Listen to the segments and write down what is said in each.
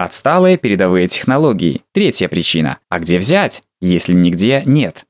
Отсталые передовые технологии. Третья причина. А где взять, если нигде нет?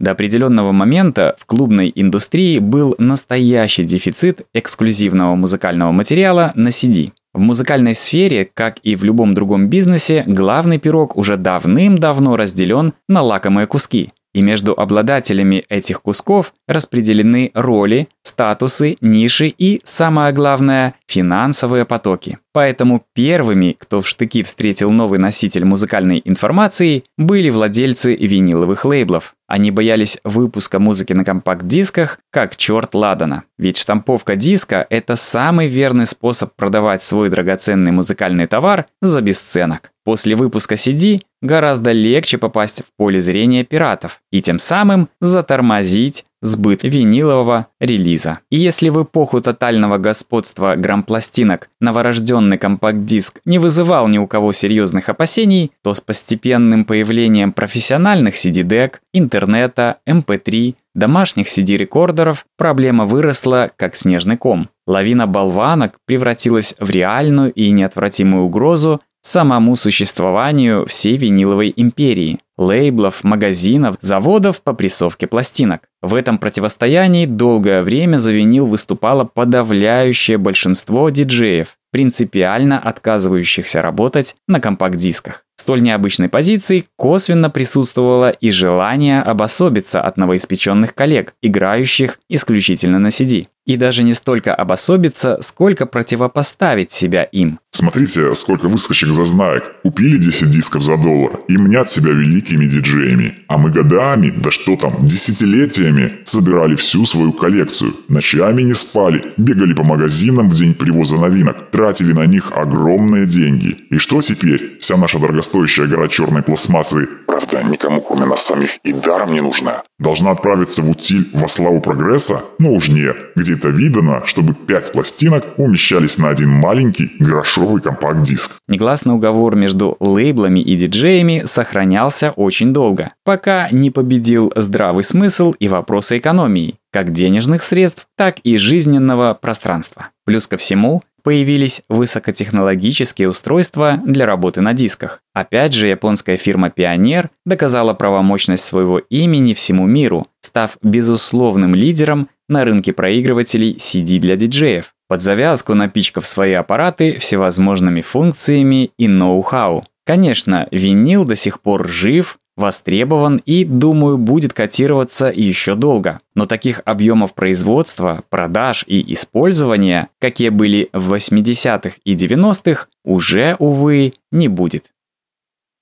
До определенного момента в клубной индустрии был настоящий дефицит эксклюзивного музыкального материала на CD. В музыкальной сфере, как и в любом другом бизнесе, главный пирог уже давным-давно разделен на лакомые куски. И между обладателями этих кусков распределены роли, статусы, ниши и, самое главное, финансовые потоки. Поэтому первыми, кто в штыки встретил новый носитель музыкальной информации, были владельцы виниловых лейблов. Они боялись выпуска музыки на компакт-дисках, как черт ладана. Ведь штамповка диска – это самый верный способ продавать свой драгоценный музыкальный товар за бесценок. После выпуска CD гораздо легче попасть в поле зрения пиратов и тем самым затормозить сбыт винилового релиза. И если в эпоху тотального господства грампластинок новорожденный компакт-диск не вызывал ни у кого серьезных опасений, то с постепенным появлением профессиональных CD-дек, интернета, MP3, эм домашних CD-рекордеров проблема выросла как снежный ком. Лавина болванок превратилась в реальную и неотвратимую угрозу самому существованию всей виниловой империи, лейблов, магазинов, заводов по прессовке пластинок. В этом противостоянии долгое время за винил выступало подавляющее большинство диджеев, принципиально отказывающихся работать на компакт-дисках. В столь необычной позиции косвенно присутствовало и желание обособиться от новоиспеченных коллег, играющих исключительно на CD. И даже не столько обособиться, сколько противопоставить себя им. Смотрите, сколько выскочек за знаек. Купили 10 дисков за доллар и мнят себя великими диджеями. А мы годами, да что там, десятилетиями собирали всю свою коллекцию. Ночами не спали, бегали по магазинам в день привоза новинок, тратили на них огромные деньги. И что теперь? Вся наша дорогостоящая гора черной пластмассы, правда, никому кроме нас самих и даром не нужна, должна отправиться в утиль во славу прогресса? Ну уж нет. Где-то видано, чтобы пять пластинок умещались на один маленький грошовый компакт-диск. Негласный уговор между лейблами и диджеями сохранялся очень долго, пока не победил здравый смысл и вопросы экономии, как денежных средств, так и жизненного пространства. Плюс ко всему, появились высокотехнологические устройства для работы на дисках. Опять же, японская фирма Pioneer доказала правомощность своего имени всему миру, став безусловным лидером на рынке проигрывателей CD для диджеев, под завязку напичкав свои аппараты всевозможными функциями и ноу-хау. Конечно, винил до сих пор жив, востребован и, думаю, будет котироваться еще долго. Но таких объемов производства, продаж и использования, какие были в 80-х и 90-х, уже, увы, не будет.